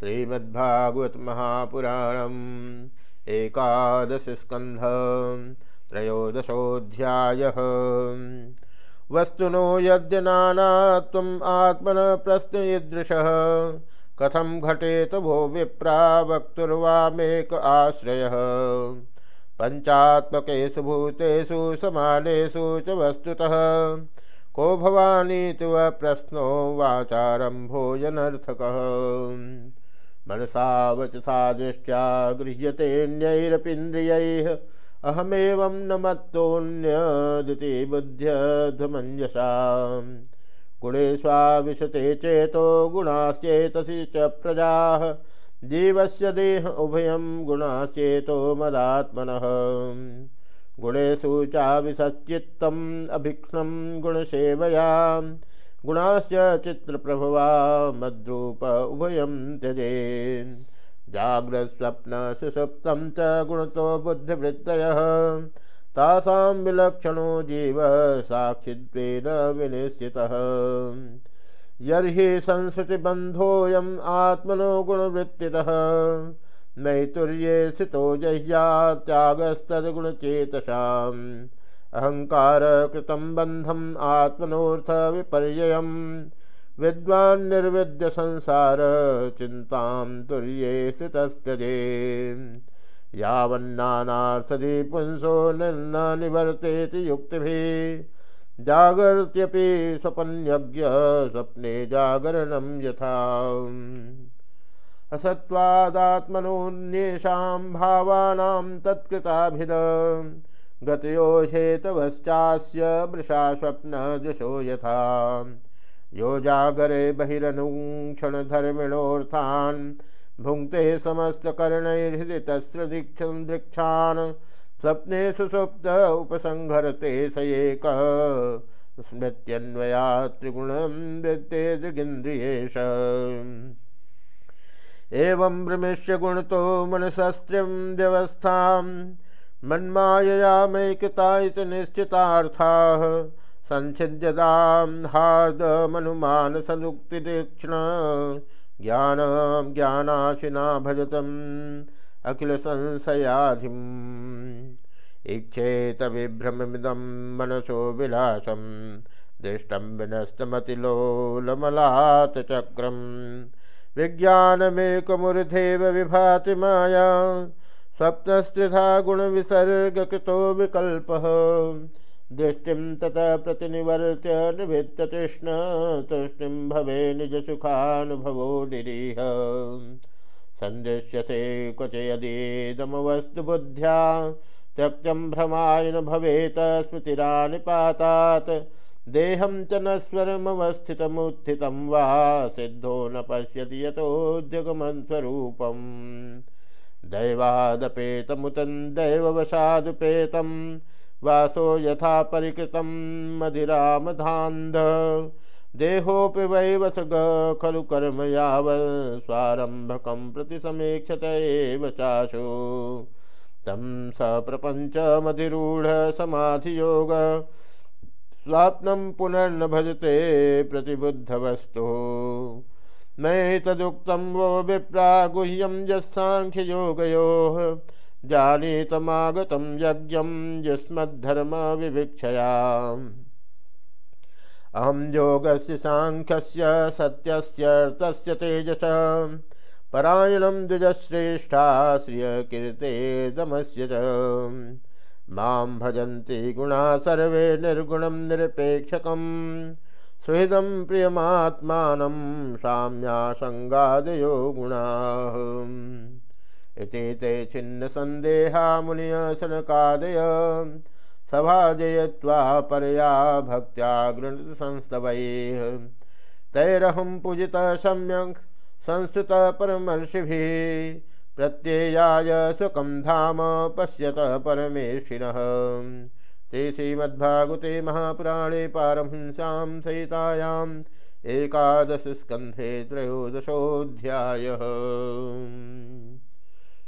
श्रीमद्भागवत महापुराणम एकादश स्कंध त्रयोदशोध्याय वस्तुनो यद्य नानात्वम् आत्मन प्रश्नईदृशः कथम घटेत भो विप्रा वक्तुर्वामेक आश्रयः। पञ्चात्मकेषु भूतेषु समानेषु च वस्तुतः, को भवानीति वह प्रश्नो वाचारम्भोजनर्थकः मनसा वचसा दृष्ट्या गृह्यतेऽन्यैरपीन्द्रियैः अहमेवं न बुद्ध्यध्वमञ्जसा गुणेष्वाविशते चेतो गुणाश्चेतसि च प्रजाः। जीवस्य देह उभयं गुणाश्चेतो मदात्मनः। गुणेशु चाविसच्चित्तम् अभीक्ष्णं गुणसेवया गुणाश्च चित्रप्रभवा मद्रूप उभयं त्यजे। जाग्रस्वप्न सुसुप्तं च गुणतो बुद्धिवृत्तयः। तासां विलक्षणो जीव साक्षित्वेन विनिश्चितः। यर्हि संस्कृतिबन्धोऽयम् आत्मनो गुणवृत्तितः। नैतुर्ये स्थितो जह्या त्यागस्तद्गुणचेतसाम्। अहंकार कृतं बन्धम् आत्मनोऽर्थ विपर्ययम् विद्वान् निर्विद्य संसार चिंता तुर्ये यावन्नानार्थदि पुंसो न निवर्तेति युक्तिभिः। जागर्त्यपि स्वपन्यज्ञ स्वप्ने जागरणं यथा। असत्वादात्मनोन्येषां भावानां तत्कृताभिद। गतयो हेतवश्चास्य मृषा स्वप्नदृशो यथा। यो जागरे बहिरनुक्षणधर्मिणोऽर्थान् भुङ्क्ते समस्तकर्णैर्हृदि तस्य दीक्षं स्वप्ने सुसुप्त उपसंहरते स एक। स्मृत्यन्वया त्रिगुणं वृत्ते दृगिन्द्रियेश एवं भ्रमिष्य गुणतो व्यवस्थां मन्माययामैकता इति निश्चितार्थाः। संच्छिद्यतां हार्दमनुमानसनुक्तितीक्ष्ण ज्ञानं ज्ञानाशिना भजतम् इच्छेत विभ्रममिदं मनसो विलासं दृष्टं विनस्तमतिलोलमलात् चक्रम्। विज्ञानमेकमुर्धेव विभाति माया। स्वप्नस्त्रिधा गुणविसर्गकृतो विकल्पः। दृष्टिं ततः प्रतिनिवर्त्य निवृत्त तृष्ण, तृष्णिं भवे निजसुखानुभवो निरीह। सन्दृश्यसे क्वच यदीदमवस्तुबुद्ध्या भ्रमाय न भवेत स्मृतिरानिपातात्। देहं च न स्वरमवस्थितमुत्थितं वा, सिद्धो न पश्यति यतोद्यगमन् स्वरूपम् दैवादपेतमुतं दैववशादुपेतं वासो यथा परिकृतं मधिरामधान्ध देहोऽपि वैवसग खलु कर्म यावत् स्वारम्भकं प्रति समीक्षत एव चाशु। तं सप्रपञ्चमधिरूढसमाधियोग स्वाप्नं पुनर्न भजते प्रतिबुद्धवस्तु। नैतदुक्तं वो विप्रा गुह्यं यस्साङ्ख्ययोगयोः, जानीतमागतं यज्ञं युष्मद्धर्मविवीक्षया अहं योगस्य साङ्ख्यस्य सत्यस्यर्थस्य तेजस परायणं द्विजश्रेष्ठा श्रियकीर्तेर्दमस्य च। माँ भजन्ति गुणा सर्वे निर्गुणं निरपेक्षकं सुहृदं प्रियमात्मानं साम्यासङ्गादयो गुणाः। इति ते छिन्नसन्देहा मुनियसनकादय सभाजयत्वा परया भक्त्या गृणतसंस्तवैः। तैरहं पूजितः सम्यक् संस्तुतपरमर्षिभिः प्रत्ययाय सुखम धाम पश्यत परमेशिनः। ते श्रीमद्भागुते महापुराणे पारमहंसां सहितायाम् एकादशस्कन्धे त्रयोदशोऽध्यायः।